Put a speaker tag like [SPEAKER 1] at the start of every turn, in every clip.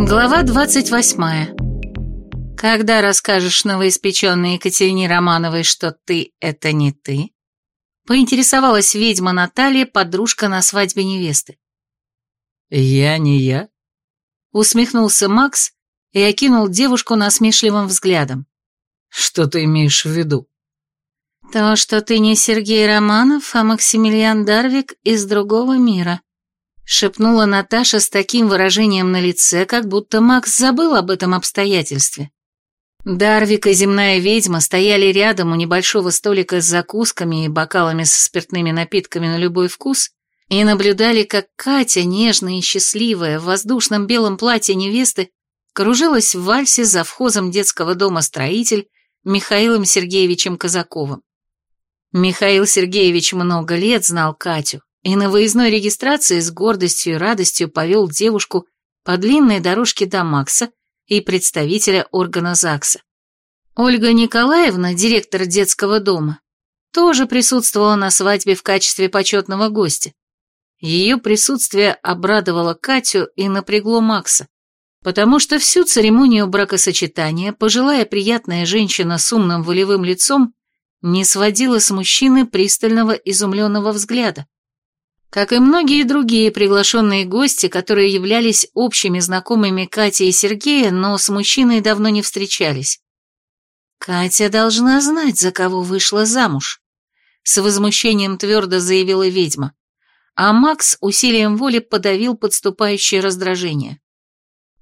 [SPEAKER 1] Глава 28. Когда расскажешь новоиспеченной Екатерине Романовой, что ты — это не ты? Поинтересовалась ведьма Наталья, подружка на свадьбе невесты.
[SPEAKER 2] «Я не я?»
[SPEAKER 1] Усмехнулся Макс и окинул девушку насмешливым взглядом.
[SPEAKER 2] «Что ты имеешь в виду?»
[SPEAKER 1] «То, что ты не Сергей Романов, а Максимилиан Дарвик из другого мира», шепнула Наташа с таким выражением на лице, как будто Макс забыл об этом обстоятельстве. Дарвик и земная ведьма стояли рядом у небольшого столика с закусками и бокалами со спиртными напитками на любой вкус и наблюдали, как Катя, нежная и счастливая, в воздушном белом платье невесты, кружилась в вальсе за вхозом детского дома строитель Михаилом Сергеевичем Казаковым. Михаил Сергеевич много лет знал Катю и на выездной регистрации с гордостью и радостью повел девушку по длинной дорожке до Макса и представителя органа ЗАГСа. Ольга Николаевна, директор детского дома, тоже присутствовала на свадьбе в качестве почетного гостя. Ее присутствие обрадовало Катю и напрягло Макса, потому что всю церемонию бракосочетания пожилая приятная женщина с умным волевым лицом не сводила с мужчины пристального изумленного взгляда. Как и многие другие приглашенные гости, которые являлись общими знакомыми Кати и Сергея, но с мужчиной давно не встречались. «Катя должна знать, за кого вышла замуж», — с возмущением твердо заявила ведьма, а Макс усилием воли подавил подступающее раздражение.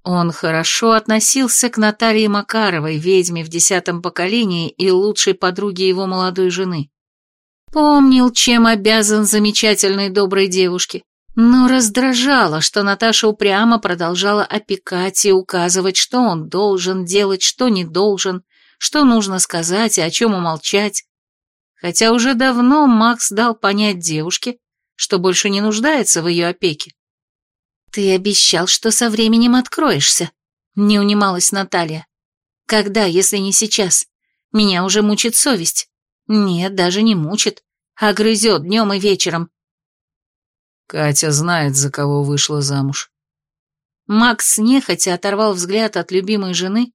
[SPEAKER 1] Он хорошо относился к Наталье Макаровой, ведьме в десятом поколении и лучшей подруге его молодой жены. Помнил, чем обязан замечательной доброй девушке, но раздражало, что Наташа упрямо продолжала опекать и указывать, что он должен делать, что не должен, что нужно сказать и о чем умолчать. Хотя уже давно Макс дал понять девушке, что больше не нуждается в ее опеке. «Ты обещал, что со временем откроешься», — не унималась Наталья. «Когда, если не сейчас? Меня уже мучит совесть. Нет, даже не мучит, а грызет днем и вечером».
[SPEAKER 2] Катя знает, за кого вышла замуж.
[SPEAKER 1] Макс нехотя оторвал взгляд от любимой жены,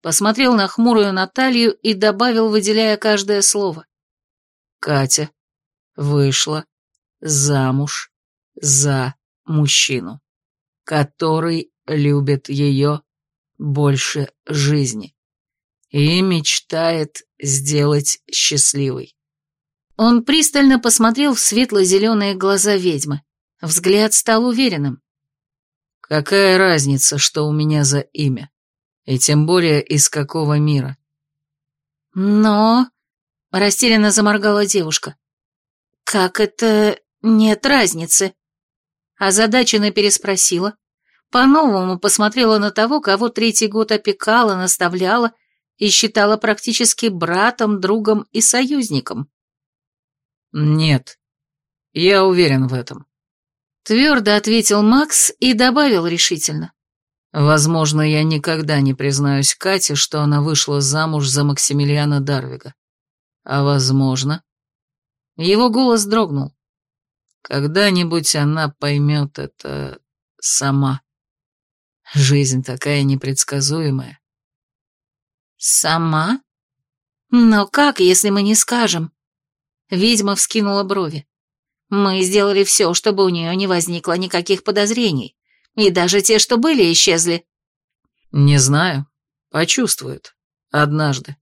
[SPEAKER 1] посмотрел на хмурую Наталью и добавил, выделяя каждое слово.
[SPEAKER 2] Катя вышла замуж за мужчину который любит ее больше жизни и мечтает сделать счастливой.
[SPEAKER 1] Он пристально посмотрел в светло-зеленые глаза ведьмы. Взгляд стал уверенным.
[SPEAKER 2] «Какая разница, что у меня за имя? И тем более из какого мира?»
[SPEAKER 1] «Но...» — растерянно заморгала девушка. «Как это... нет разницы?» Озадаченно переспросила, по-новому посмотрела на того, кого третий год опекала, наставляла и считала практически братом, другом и союзником.
[SPEAKER 2] «Нет, я уверен в этом», —
[SPEAKER 1] твердо ответил Макс и добавил решительно.
[SPEAKER 2] «Возможно, я никогда не признаюсь Кате, что она вышла замуж за Максимилиана Дарвига. А возможно...» Его голос дрогнул. Когда-нибудь она поймет это сама. Жизнь такая непредсказуемая.
[SPEAKER 1] Сама? Но как, если мы не скажем? Ведьма вскинула брови. Мы сделали все, чтобы у нее не возникло никаких подозрений. И даже те, что были, исчезли.
[SPEAKER 2] Не знаю. Почувствует. Однажды.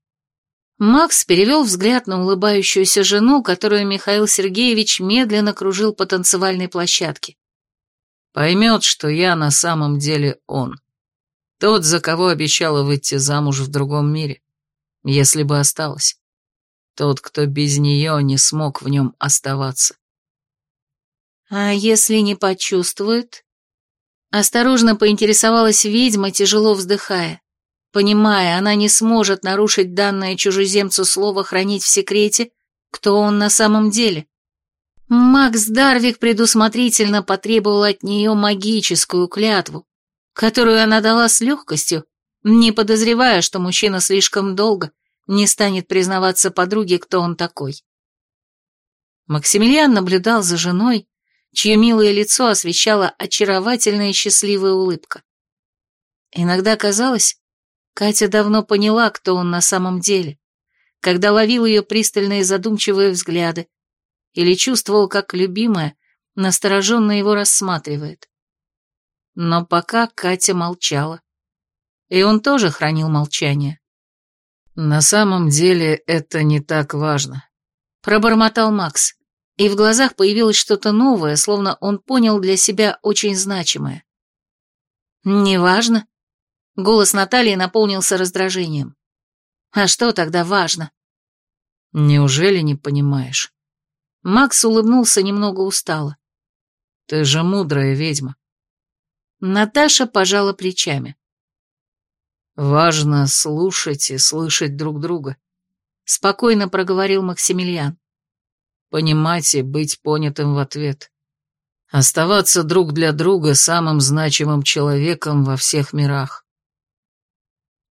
[SPEAKER 1] Макс перевел взгляд на улыбающуюся жену, которую Михаил Сергеевич медленно кружил по танцевальной площадке.
[SPEAKER 2] Поймет, что я на самом деле он. Тот, за кого обещала выйти замуж в другом мире, если бы осталась. Тот, кто без нее не смог в нем оставаться.
[SPEAKER 1] А если не почувствует? Осторожно поинтересовалась ведьма, тяжело вздыхая. Понимая, она не сможет нарушить данное чужеземцу слово хранить в секрете, кто он на самом деле. Макс Дарвик предусмотрительно потребовал от нее магическую клятву, которую она дала с легкостью, не подозревая, что мужчина слишком долго не станет признаваться подруге, кто он такой. Максимилиан наблюдал за женой, чье милое лицо освещала очаровательная и счастливая улыбка. Иногда казалось, Катя давно поняла, кто он на самом деле, когда ловил ее пристальные задумчивые взгляды или чувствовал, как любимая настороженно его рассматривает. Но пока Катя молчала. И он тоже хранил молчание.
[SPEAKER 2] «На самом деле это не так важно», — пробормотал Макс, и в глазах появилось что-то новое, словно он понял для себя очень значимое.
[SPEAKER 1] «Неважно», Голос Натальи наполнился раздражением. «А что тогда важно?»
[SPEAKER 2] «Неужели не понимаешь?»
[SPEAKER 1] Макс улыбнулся немного устало.
[SPEAKER 2] «Ты же мудрая ведьма».
[SPEAKER 1] Наташа пожала плечами.
[SPEAKER 2] «Важно слушать и слышать друг друга», — спокойно проговорил Максимилиан. «Понимать и быть понятым в ответ. Оставаться друг для друга самым значимым человеком во всех мирах.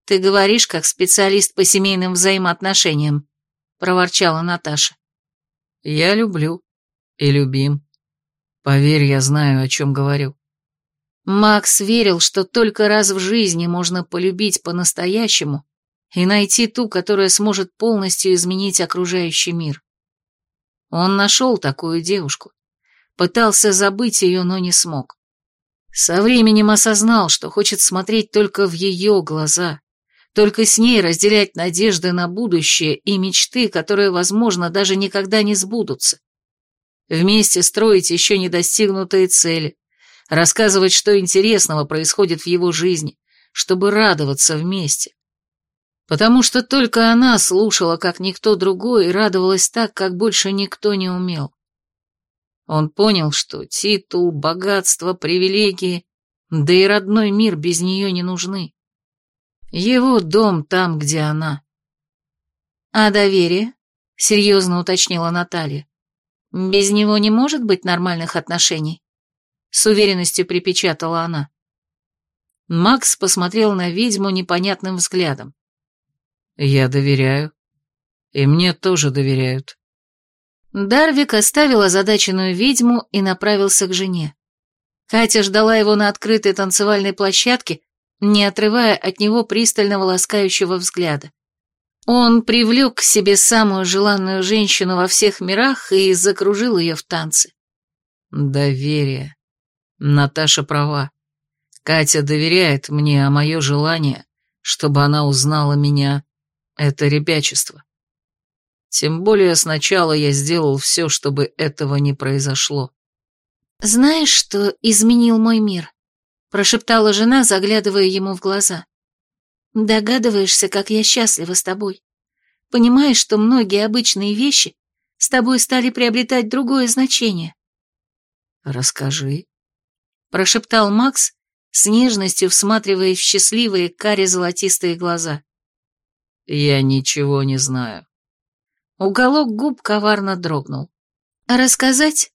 [SPEAKER 1] «Ты говоришь, как специалист по семейным взаимоотношениям», — проворчала Наташа.
[SPEAKER 2] «Я люблю и любим. Поверь, я знаю, о чем говорю».
[SPEAKER 1] Макс верил, что только раз в жизни можно полюбить по-настоящему и найти ту, которая сможет полностью изменить окружающий мир. Он нашел такую девушку. Пытался забыть ее, но не смог. Со временем осознал, что хочет смотреть только в ее глаза, только с ней разделять надежды на будущее и мечты, которые, возможно, даже никогда не сбудутся. Вместе строить еще не достигнутые цели, рассказывать, что интересного происходит в его жизни, чтобы радоваться вместе. Потому что только она слушала, как никто другой, и радовалась так, как больше никто не умел. Он понял, что титул, богатство, привилегии, да и родной мир без нее не нужны. Его дом там, где она. А доверие? Серьезно уточнила Наталья. Без него не может быть нормальных отношений. С уверенностью припечатала она.
[SPEAKER 2] Макс посмотрел на ведьму непонятным взглядом. «Я доверяю. И мне тоже доверяют».
[SPEAKER 1] Дарвик оставил озадаченную ведьму и направился к жене. Катя ждала его на открытой танцевальной площадке, не отрывая от него пристального ласкающего взгляда. Он привлек к себе самую желанную женщину во всех мирах и закружил ее в танце.
[SPEAKER 2] Доверие. Наташа права. Катя доверяет мне, а мое желание, чтобы она узнала меня, это ребячество. Тем более сначала я сделал все, чтобы этого не произошло.
[SPEAKER 1] Знаешь, что изменил мой мир? прошептала жена, заглядывая ему в глаза. «Догадываешься, как я счастлива с тобой. Понимаешь, что многие обычные вещи с тобой стали приобретать другое значение».
[SPEAKER 2] «Расскажи», —
[SPEAKER 1] прошептал Макс, с нежностью всматриваясь в счастливые каре-золотистые глаза.
[SPEAKER 2] «Я ничего не знаю».
[SPEAKER 1] Уголок губ коварно дрогнул. «Рассказать?»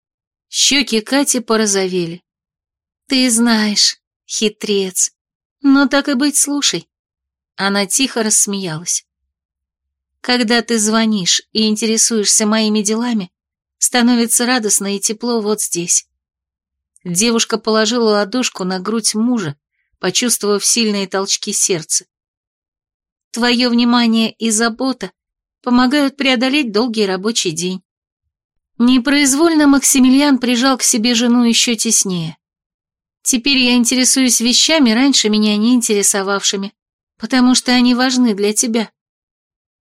[SPEAKER 1] Щеки Кати порозовели. «Ты знаешь, Хитрец. Ну так и быть, слушай. Она тихо рассмеялась. Когда ты звонишь и интересуешься моими делами, становится радостно и тепло вот здесь. Девушка положила ладошку на грудь мужа, почувствовав сильные толчки сердца. Твое внимание и забота помогают преодолеть долгий рабочий день. Непроизвольно Максимилиан прижал к себе жену еще теснее. Теперь я интересуюсь вещами, раньше меня не интересовавшими, потому что они важны для тебя.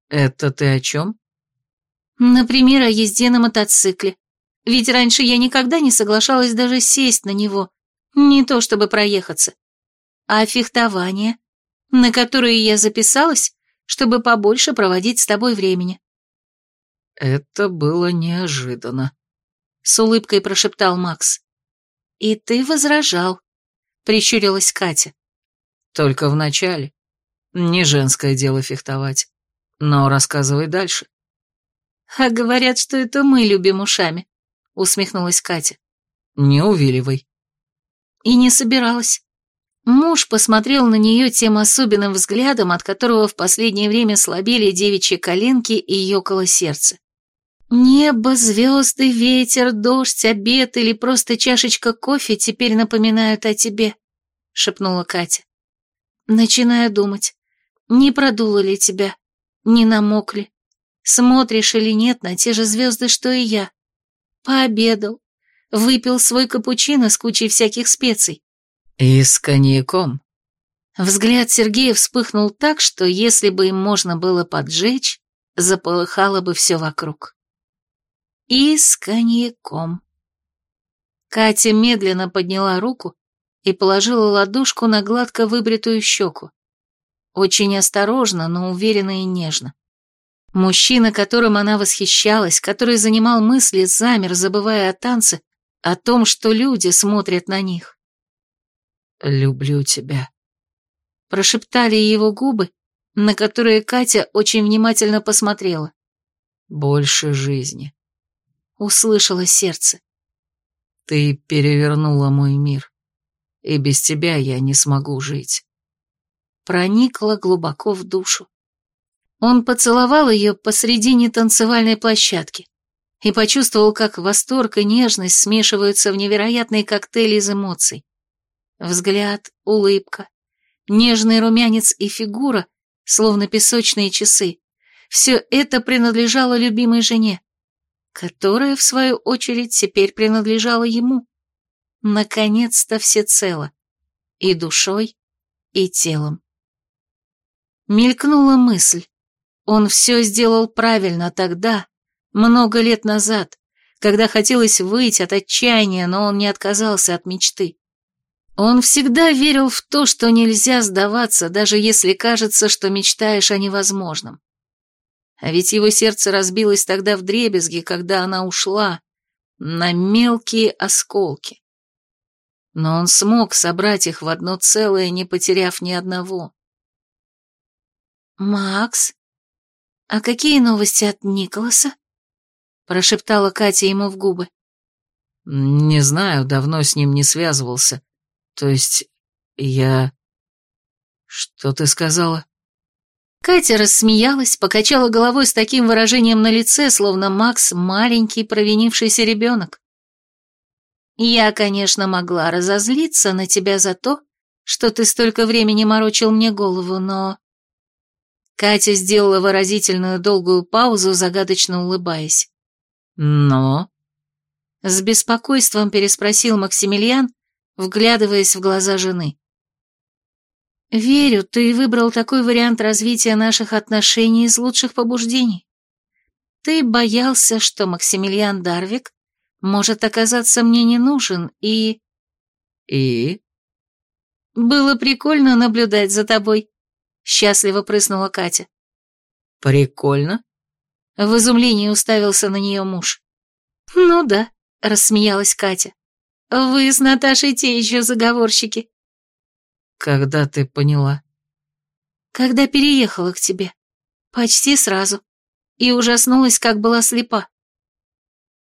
[SPEAKER 2] Это ты о чем?
[SPEAKER 1] Например, о езде на мотоцикле. Ведь раньше я никогда не соглашалась даже сесть на него, не то чтобы проехаться. А фехтование, на которое я записалась, чтобы побольше проводить с тобой времени.
[SPEAKER 2] Это было неожиданно,
[SPEAKER 1] с улыбкой прошептал Макс. «И ты возражал», — прищурилась Катя.
[SPEAKER 2] «Только вначале. Не женское дело фехтовать. Но рассказывай дальше».
[SPEAKER 1] «А говорят, что это мы любим ушами», — усмехнулась Катя.
[SPEAKER 2] «Не увиливай».
[SPEAKER 1] И не собиралась. Муж посмотрел на нее тем особенным взглядом, от которого в последнее время слабели девичьи коленки и ёкало сердце. Небо, звезды, ветер, дождь, обед или просто чашечка кофе теперь напоминают о тебе, шепнула Катя. Начинаю думать, не продуло ли тебя, не намок ли, смотришь или нет на те же звезды, что и я. Пообедал, выпил свой капучино с кучей всяких специй.
[SPEAKER 2] И с коньяком.
[SPEAKER 1] Взгляд Сергея вспыхнул так, что если бы им можно было поджечь, заполыхало бы все вокруг. И с коньяком. Катя медленно подняла руку и положила ладошку на гладко выбритую щеку. Очень осторожно, но уверенно и нежно. Мужчина, которым она восхищалась, который занимал мысли, замер, забывая о танце, о том, что люди смотрят на них.
[SPEAKER 2] «Люблю тебя», —
[SPEAKER 1] прошептали его губы, на которые Катя очень внимательно посмотрела.
[SPEAKER 2] «Больше жизни», —
[SPEAKER 1] услышала сердце.
[SPEAKER 2] «Ты перевернула мой мир, и без тебя я не смогу жить».
[SPEAKER 1] Проникла глубоко в душу. Он поцеловал ее посредине танцевальной площадки и почувствовал, как восторг и нежность смешиваются в невероятный коктейль из эмоций. Взгляд, улыбка, нежный румянец и фигура, словно песочные часы. Все это принадлежало любимой жене, которая, в свою очередь, теперь принадлежала ему. Наконец-то всецело. И душой, и телом. Мелькнула мысль. Он все сделал правильно тогда, много лет назад, когда хотелось выйти от отчаяния, но он не отказался от мечты. Он всегда верил в то, что нельзя сдаваться, даже если кажется, что мечтаешь о невозможном. А ведь его сердце разбилось тогда в дребезги, когда она ушла, на мелкие осколки. Но он смог собрать их в одно целое, не потеряв ни одного. «Макс?» «А какие новости от Николаса?» Прошептала Катя ему в губы.
[SPEAKER 2] «Не знаю, давно с ним не связывался. То есть я...» «Что ты сказала?»
[SPEAKER 1] Катя рассмеялась, покачала головой с таким выражением на лице, словно Макс маленький провинившийся ребенок. «Я, конечно, могла разозлиться на тебя за то, что ты столько времени морочил мне голову, но...» Катя сделала выразительную долгую паузу, загадочно улыбаясь.
[SPEAKER 2] «Но?»
[SPEAKER 1] С беспокойством переспросил Максимилиан, вглядываясь в глаза жены. «Верю, ты выбрал такой вариант развития наших отношений из лучших побуждений. Ты боялся, что Максимилиан Дарвик может оказаться мне не нужен, и...»
[SPEAKER 2] «И?»
[SPEAKER 1] «Было прикольно наблюдать за тобой», Счастливо прыснула Катя.
[SPEAKER 2] Прикольно.
[SPEAKER 1] В изумлении уставился на нее муж. Ну да, рассмеялась Катя. Вы с Наташей те еще заговорщики.
[SPEAKER 2] Когда ты поняла?
[SPEAKER 1] Когда переехала к тебе. Почти сразу. И ужаснулась, как была слепа.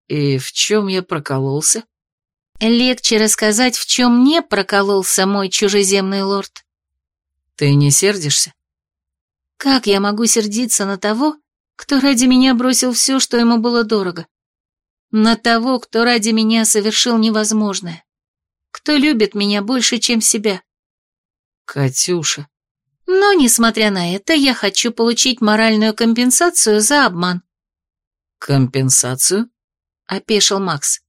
[SPEAKER 2] И в чем я прокололся?
[SPEAKER 1] Легче рассказать, в чем не прокололся мой чужеземный лорд.
[SPEAKER 2] Ты не сердишься?
[SPEAKER 1] Как я могу сердиться на того, кто ради меня бросил все, что ему было дорого? На того, кто ради меня совершил невозможное. Кто любит меня больше, чем себя.
[SPEAKER 2] Катюша.
[SPEAKER 1] Но, несмотря на это, я хочу получить моральную компенсацию за обман.
[SPEAKER 2] Компенсацию?
[SPEAKER 1] Опешил Макс.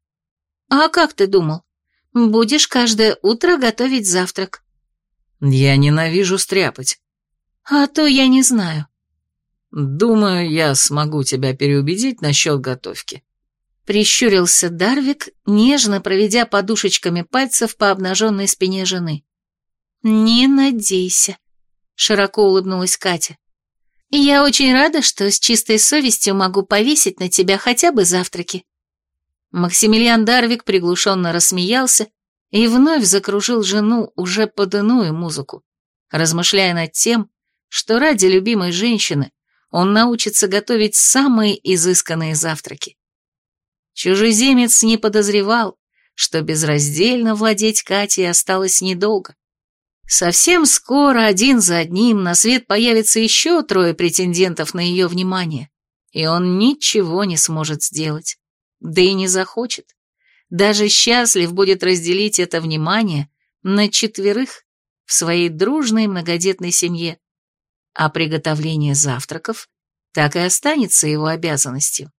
[SPEAKER 1] А как ты думал? Будешь каждое утро готовить завтрак.
[SPEAKER 2] Я ненавижу стряпать.
[SPEAKER 1] А то я не знаю.
[SPEAKER 2] Думаю, я смогу тебя переубедить насчет готовки.
[SPEAKER 1] Прищурился Дарвик, нежно проведя подушечками пальцев по обнаженной спине жены. «Не надейся», — широко улыбнулась Катя. «Я очень рада, что с чистой совестью могу повесить на тебя хотя бы завтраки». Максимилиан Дарвик приглушенно рассмеялся и вновь закружил жену уже под иную музыку, размышляя над тем, что ради любимой женщины он научится готовить самые изысканные завтраки. Чужеземец не подозревал, что безраздельно владеть Катей осталось недолго. Совсем скоро один за одним на свет появится еще трое претендентов на ее внимание, и он ничего не сможет сделать, да и не захочет даже счастлив будет разделить это внимание на четверых в своей дружной многодетной семье, а приготовление завтраков так и останется его обязанностью.